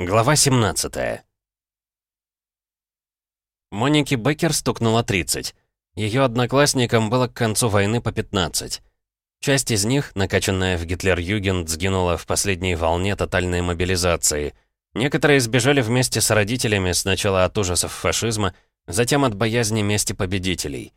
Глава 17 Монике Беккер стукнуло 30. Ее одноклассникам было к концу войны по 15. Часть из них, накачанная в Гитлер-Югент, сгинула в последней волне тотальной мобилизации. Некоторые сбежали вместе с родителями сначала от ужасов фашизма, затем от боязни мести победителей.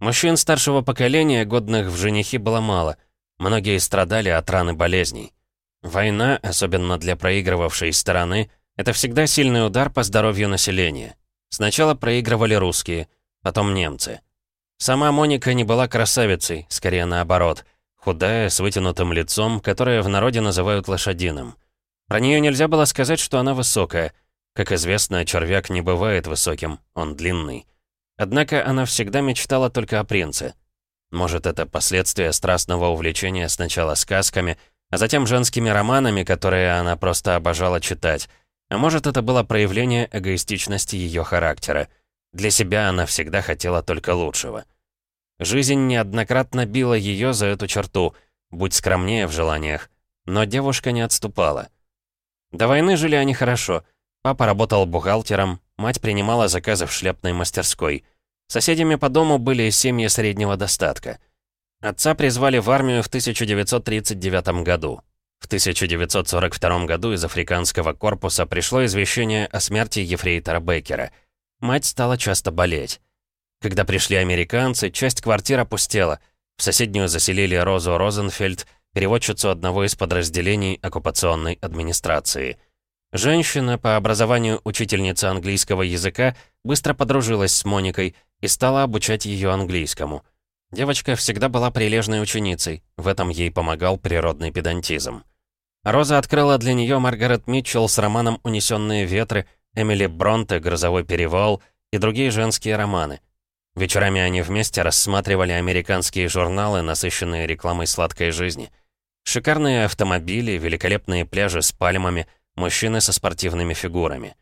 Мужчин старшего поколения, годных в женихи, было мало. Многие страдали от ран и болезней. Война, особенно для проигрывавшей стороны, это всегда сильный удар по здоровью населения. Сначала проигрывали русские, потом немцы. Сама Моника не была красавицей, скорее наоборот. Худая, с вытянутым лицом, которое в народе называют лошадиным. Про нее нельзя было сказать, что она высокая. Как известно, червяк не бывает высоким, он длинный. Однако она всегда мечтала только о принце. Может, это последствия страстного увлечения сначала сказками, а затем женскими романами, которые она просто обожала читать. А может, это было проявление эгоистичности ее характера. Для себя она всегда хотела только лучшего. Жизнь неоднократно била ее за эту черту, будь скромнее в желаниях. Но девушка не отступала. До войны жили они хорошо. Папа работал бухгалтером, мать принимала заказы в шляпной мастерской. Соседями по дому были семьи среднего достатка. Отца призвали в армию в 1939 году. В 1942 году из африканского корпуса пришло извещение о смерти ефрейтора Беккера. Мать стала часто болеть. Когда пришли американцы, часть квартир опустела. В соседнюю заселили Розу Розенфельд, переводчицу одного из подразделений оккупационной администрации. Женщина, по образованию учительница английского языка, быстро подружилась с Моникой и стала обучать ее английскому – Девочка всегда была прилежной ученицей, в этом ей помогал природный педантизм. Роза открыла для нее Маргарет Митчелл с романом «Унесенные ветры», Эмили Бронте «Грозовой перевал» и другие женские романы. Вечерами они вместе рассматривали американские журналы, насыщенные рекламой сладкой жизни. Шикарные автомобили, великолепные пляжи с пальмами, мужчины со спортивными фигурами.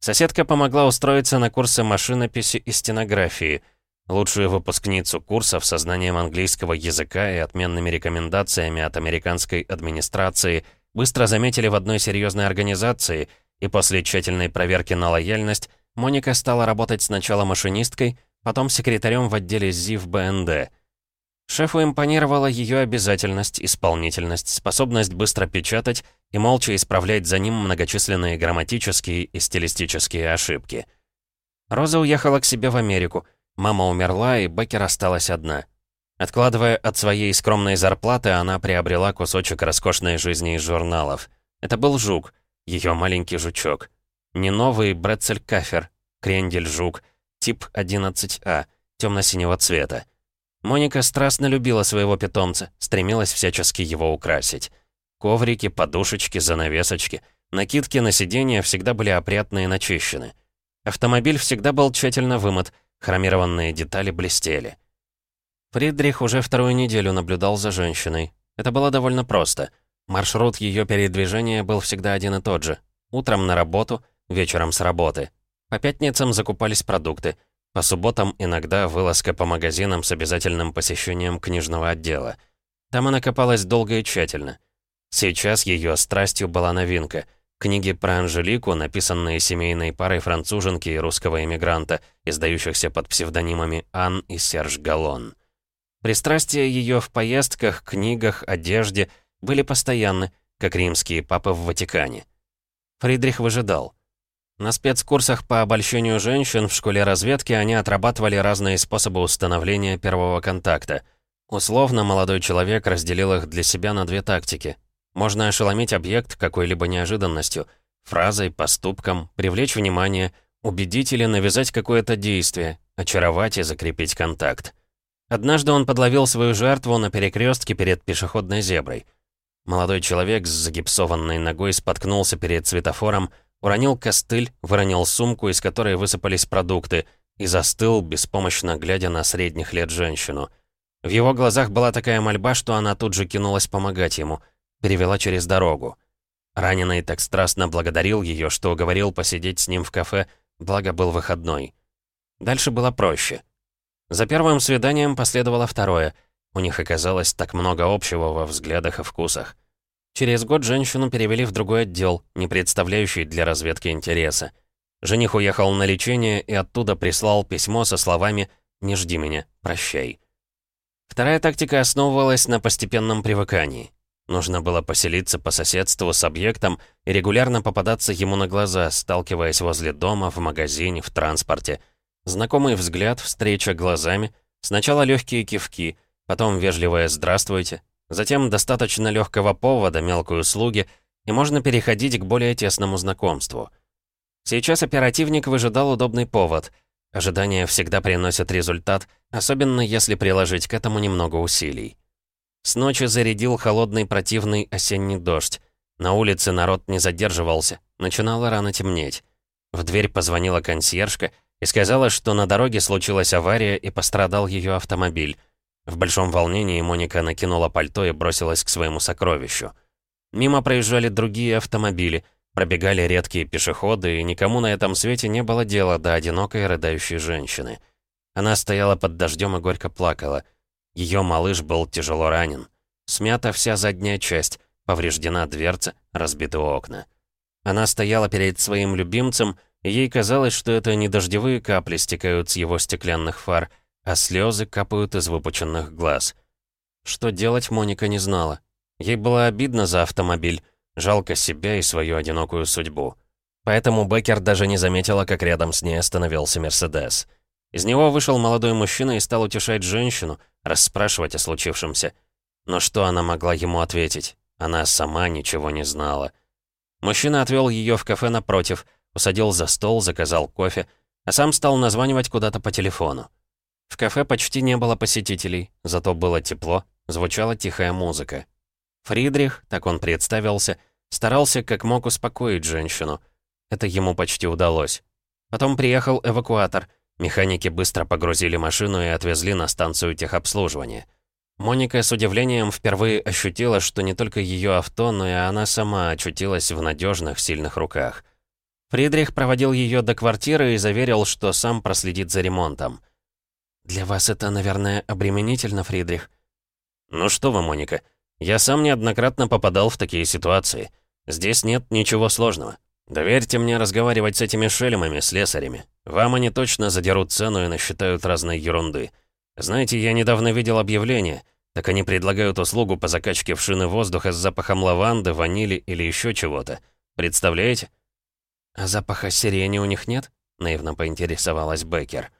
Соседка помогла устроиться на курсы машинописи и стенографии – Лучшую выпускницу курсов со знанием английского языка и отменными рекомендациями от американской администрации быстро заметили в одной серьезной организации, и после тщательной проверки на лояльность Моника стала работать сначала машинисткой, потом секретарем в отделе ЗИВ БНД. Шефу импонировала ее обязательность, исполнительность, способность быстро печатать и молча исправлять за ним многочисленные грамматические и стилистические ошибки. Роза уехала к себе в Америку — Мама умерла, и Беккер осталась одна. Откладывая от своей скромной зарплаты, она приобрела кусочек роскошной жизни из журналов. Это был жук, ее маленький жучок. Не новый Брецель-кафер, крендель-жук, тип 11А, темно-синего цвета. Моника страстно любила своего питомца, стремилась всячески его украсить. Коврики, подушечки, занавесочки, накидки на сиденье всегда были опрятны и начищены. Автомобиль всегда был тщательно вымыт, Хромированные детали блестели. Фридрих уже вторую неделю наблюдал за женщиной. Это было довольно просто. Маршрут ее передвижения был всегда один и тот же. Утром на работу, вечером с работы. По пятницам закупались продукты. По субботам иногда вылазка по магазинам с обязательным посещением книжного отдела. Там она копалась долго и тщательно. Сейчас ее страстью была новинка — Книги про Анжелику, написанные семейной парой француженки и русского эмигранта, издающихся под псевдонимами Ан и Серж Галлон. Пристрастия ее в поездках, книгах, одежде были постоянны, как римские папы в Ватикане. Фридрих выжидал. На спецкурсах по обольщению женщин в школе разведки они отрабатывали разные способы установления первого контакта. Условно, молодой человек разделил их для себя на две тактики можно ошеломить объект какой-либо неожиданностью, фразой, поступком, привлечь внимание, убедить или навязать какое-то действие, очаровать и закрепить контакт. Однажды он подловил свою жертву на перекрестке перед пешеходной зеброй. Молодой человек с загипсованной ногой споткнулся перед светофором, уронил костыль, выронил сумку, из которой высыпались продукты, и застыл, беспомощно глядя на средних лет женщину. В его глазах была такая мольба, что она тут же кинулась помогать ему — перевела через дорогу. Раненый так страстно благодарил ее, что уговорил посидеть с ним в кафе, благо был выходной. Дальше было проще. За первым свиданием последовало второе. У них оказалось так много общего во взглядах и вкусах. Через год женщину перевели в другой отдел, не представляющий для разведки интереса. Жених уехал на лечение и оттуда прислал письмо со словами «Не жди меня, прощай». Вторая тактика основывалась на постепенном привыкании. Нужно было поселиться по соседству с объектом и регулярно попадаться ему на глаза, сталкиваясь возле дома, в магазине, в транспорте. Знакомый взгляд, встреча глазами, сначала легкие кивки, потом вежливое «здравствуйте», затем достаточно легкого повода, мелкой услуги, и можно переходить к более тесному знакомству. Сейчас оперативник выжидал удобный повод. Ожидания всегда приносят результат, особенно если приложить к этому немного усилий. С ночи зарядил холодный противный осенний дождь. На улице народ не задерживался, начинало рано темнеть. В дверь позвонила консьержка и сказала, что на дороге случилась авария и пострадал ее автомобиль. В большом волнении Моника накинула пальто и бросилась к своему сокровищу. Мимо проезжали другие автомобили, пробегали редкие пешеходы, и никому на этом свете не было дела до одинокой рыдающей женщины. Она стояла под дождем и горько плакала — ее малыш был тяжело ранен. Смята вся задняя часть, повреждена дверца, разбиты окна. Она стояла перед своим любимцем, и ей казалось, что это не дождевые капли стекают с его стеклянных фар, а слезы капают из выпученных глаз. Что делать, Моника не знала. Ей было обидно за автомобиль, жалко себя и свою одинокую судьбу. Поэтому Беккер даже не заметила, как рядом с ней остановился Мерседес. Из него вышел молодой мужчина и стал утешать женщину, расспрашивать о случившемся. Но что она могла ему ответить? Она сама ничего не знала. Мужчина отвел ее в кафе напротив, усадил за стол, заказал кофе, а сам стал названивать куда-то по телефону. В кафе почти не было посетителей, зато было тепло, звучала тихая музыка. Фридрих, так он представился, старался как мог успокоить женщину. Это ему почти удалось. Потом приехал эвакуатор — Механики быстро погрузили машину и отвезли на станцию техобслуживания. Моника с удивлением впервые ощутила, что не только ее авто, но и она сама очутилась в надежных, сильных руках. Фридрих проводил ее до квартиры и заверил, что сам проследит за ремонтом. «Для вас это, наверное, обременительно, Фридрих?» «Ну что вы, Моника, я сам неоднократно попадал в такие ситуации. Здесь нет ничего сложного. Доверьте мне разговаривать с этими шелемами, слесарями. Вам они точно задерут цену и насчитают разной ерунды. Знаете, я недавно видел объявление. Так они предлагают услугу по закачке в шины воздуха с запахом лаванды, ванили или еще чего-то. Представляете? А запаха сирени у них нет? Наивно поинтересовалась Беккер.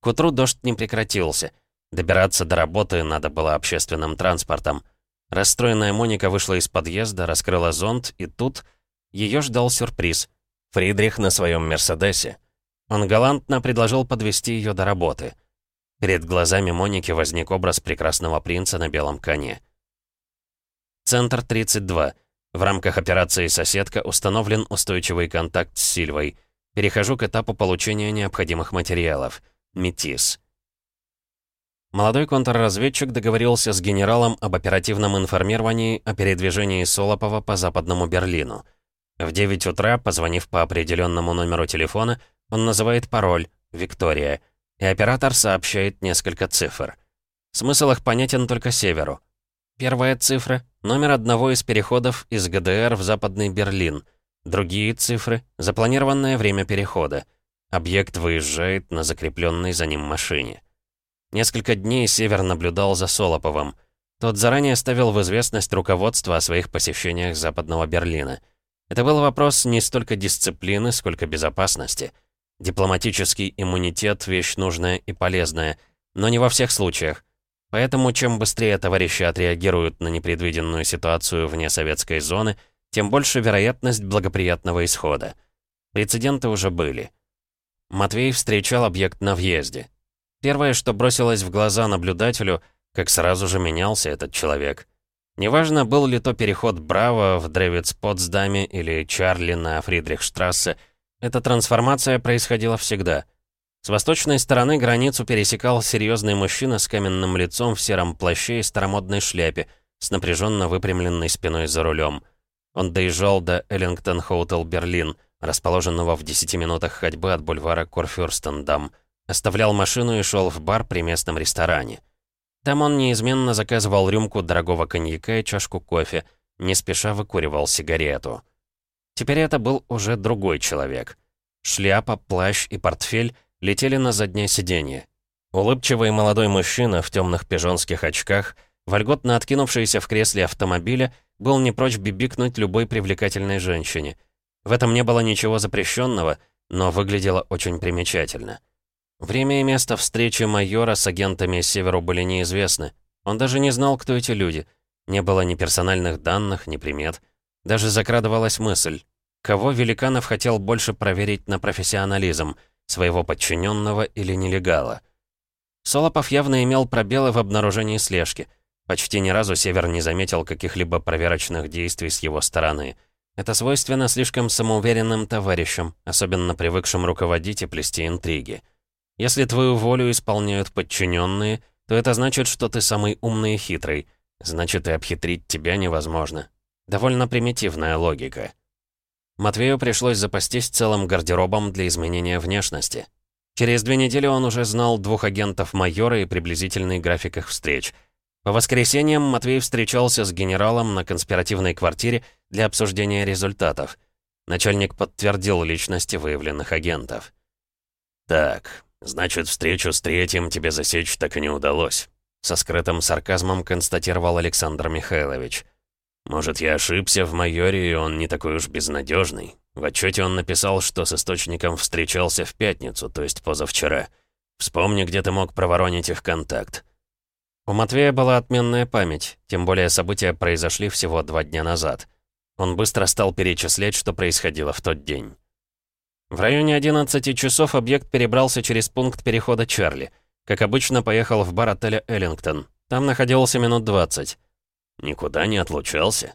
К утру дождь не прекратился. Добираться до работы надо было общественным транспортом. Расстроенная Моника вышла из подъезда, раскрыла зонт, и тут ее ждал сюрприз. Фридрих на своем «Мерседесе». Он галантно предложил подвести ее до работы. Перед глазами Моники возник образ прекрасного принца на белом коне. Центр 32. В рамках операции «Соседка» установлен устойчивый контакт с Сильвой. Перехожу к этапу получения необходимых материалов. Метис. Молодой контрразведчик договорился с генералом об оперативном информировании о передвижении Солопова по западному Берлину. В 9 утра, позвонив по определенному номеру телефона, он называет пароль «Виктория», и оператор сообщает несколько цифр. Смысл их понятен только северу. Первая цифра — номер одного из переходов из ГДР в Западный Берлин. Другие цифры — запланированное время перехода. Объект выезжает на закрепленной за ним машине. Несколько дней Север наблюдал за Солоповым. Тот заранее ставил в известность руководство о своих посещениях Западного Берлина. Это был вопрос не столько дисциплины, сколько безопасности — Дипломатический иммунитет — вещь нужная и полезная, но не во всех случаях. Поэтому чем быстрее товарищи отреагируют на непредвиденную ситуацию вне советской зоны, тем больше вероятность благоприятного исхода. Прецеденты уже были. Матвей встречал объект на въезде. Первое, что бросилось в глаза наблюдателю, как сразу же менялся этот человек. Неважно, был ли то переход Браво в Древиц-Потсдаме или Чарли на Фридрихштрассе — эта трансформация происходила всегда. С восточной стороны границу пересекал серьезный мужчина с каменным лицом в сером плаще и старомодной шляпе, с напряженно выпрямленной спиной за рулем. Он доезжал до Эллингтон Хоутел Берлин, расположенного в 10 минутах ходьбы от бульвара Корфюрстендам, оставлял машину и шел в бар при местном ресторане. Там он неизменно заказывал рюмку дорогого коньяка и чашку кофе, не спеша выкуривал сигарету. Теперь это был уже другой человек. Шляпа, плащ и портфель летели на заднее сиденье. Улыбчивый молодой мужчина в темных пижонских очках, вольготно откинувшийся в кресле автомобиля, был не прочь бибикнуть любой привлекательной женщине. В этом не было ничего запрещенного, но выглядело очень примечательно. Время и место встречи майора с агентами Северу были неизвестны. Он даже не знал, кто эти люди. Не было ни персональных данных, ни примет. Даже закрадывалась мысль, кого Великанов хотел больше проверить на профессионализм, своего подчиненного или нелегала. Солопов явно имел пробелы в обнаружении слежки. Почти ни разу Север не заметил каких-либо проверочных действий с его стороны. Это свойственно слишком самоуверенным товарищам, особенно привыкшим руководить и плести интриги. Если твою волю исполняют подчиненные, то это значит, что ты самый умный и хитрый. Значит, и обхитрить тебя невозможно. Довольно примитивная логика. Матвею пришлось запастись целым гардеробом для изменения внешности. Через две недели он уже знал двух агентов майора и приблизительный график их встреч. По воскресеньям Матвей встречался с генералом на конспиративной квартире для обсуждения результатов. Начальник подтвердил личности выявленных агентов. «Так, значит, встречу с третьим тебе засечь так и не удалось», со скрытым сарказмом констатировал Александр Михайлович. «Может, я ошибся в майоре, и он не такой уж безнадежный. В отчете он написал, что с источником встречался в пятницу, то есть позавчера. Вспомни, где ты мог проворонить их контакт». У Матвея была отменная память, тем более события произошли всего два дня назад. Он быстро стал перечислять, что происходило в тот день. В районе 11 часов объект перебрался через пункт перехода Чарли. Как обычно, поехал в бар отеля «Эллингтон». Там находился минут 20. «Никуда не отлучался?»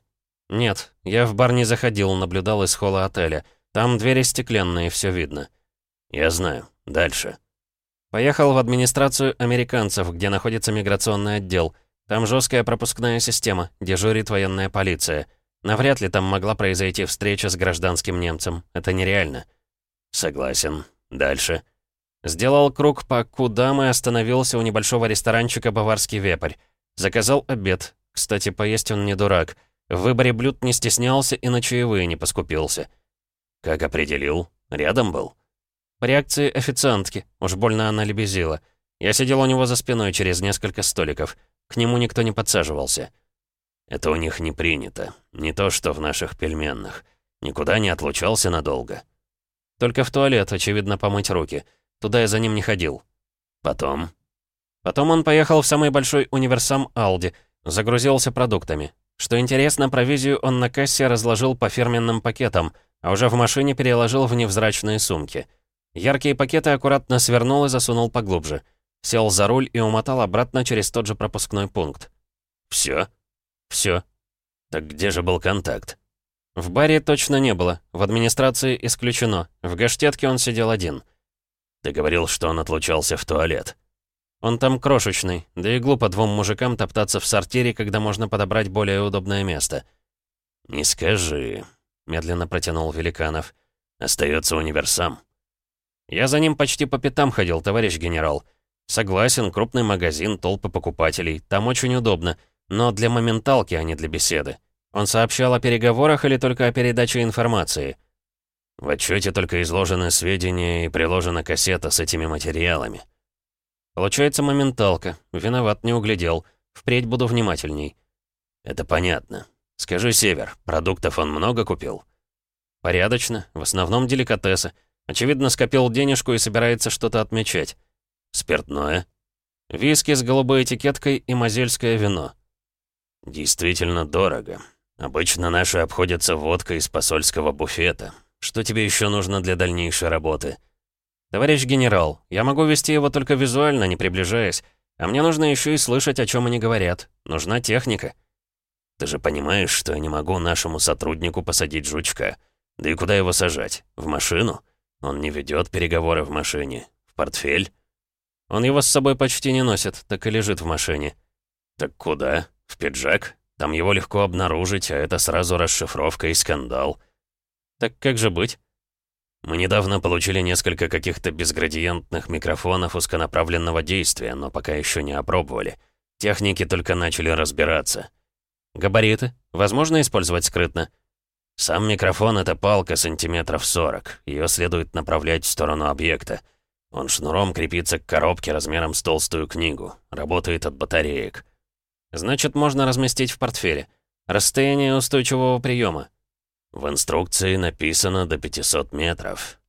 «Нет, я в бар не заходил, наблюдал из холла отеля. Там двери стеклянные, все видно». «Я знаю. Дальше». Поехал в администрацию американцев, где находится миграционный отдел. Там жесткая пропускная система, дежурит военная полиция. Навряд ли там могла произойти встреча с гражданским немцем. Это нереально. Согласен. Дальше. Сделал круг по Кудам и остановился у небольшого ресторанчика «Баварский вепрь». Заказал обед. Кстати, поесть он не дурак. В выборе блюд не стеснялся и на чаевые не поскупился. Как определил? Рядом был? По реакции официантки. Уж больно она лебезила. Я сидел у него за спиной через несколько столиков. К нему никто не подсаживался. Это у них не принято. Не то, что в наших пельменных. Никуда не отлучался надолго. Только в туалет, очевидно, помыть руки. Туда я за ним не ходил. Потом? Потом он поехал в самый большой универсам Алди, загрузился продуктами. Что интересно, провизию он на кассе разложил по фирменным пакетам, а уже в машине переложил в невзрачные сумки. Яркие пакеты аккуратно свернул и засунул поглубже. Сел за руль и умотал обратно через тот же пропускной пункт. «Всё?» «Всё». «Так где же был контакт?» В баре точно не было, в администрации исключено. В гаштетке он сидел один. «Ты говорил, что он отлучался в туалет». Он там крошечный, да и глупо двум мужикам топтаться в сортире, когда можно подобрать более удобное место. «Не скажи», — медленно протянул Великанов. «Остается универсам». «Я за ним почти по пятам ходил, товарищ генерал. Согласен, крупный магазин, толпы покупателей. Там очень удобно, но для моменталки, а не для беседы. Он сообщал о переговорах или только о передаче информации?» «В отчете только изложены сведения и приложена кассета с этими материалами». Получается моменталка. Виноват, не углядел. Впредь буду внимательней. Это понятно. Скажи, Север, продуктов он много купил? Порядочно, в основном деликатесы. Очевидно, скопил денежку и собирается что-то отмечать. Спиртное? Виски с голубой этикеткой и мозельское вино. Действительно дорого. Обычно наши обходятся водкой из посольского буфета. Что тебе еще нужно для дальнейшей работы? «Товарищ генерал, я могу вести его только визуально, не приближаясь. А мне нужно еще и слышать, о чем они говорят. Нужна техника». «Ты же понимаешь, что я не могу нашему сотруднику посадить жучка. Да и куда его сажать? В машину? Он не ведет переговоры в машине. В портфель?» «Он его с собой почти не носит, так и лежит в машине». «Так куда? В пиджак? Там его легко обнаружить, а это сразу расшифровка и скандал». «Так как же быть?» Мы недавно получили несколько каких-то безградиентных микрофонов узконаправленного действия, но пока еще не опробовали. Техники только начали разбираться. Габариты? Возможно использовать скрытно?» «Сам микрофон — это палка сантиметров 40. Ее следует направлять в сторону объекта. Он шнуром крепится к коробке размером с толстую книгу. Работает от батареек». «Значит, можно разместить в портфеле. Расстояние устойчивого приема. В инструкции написано до 500 метров.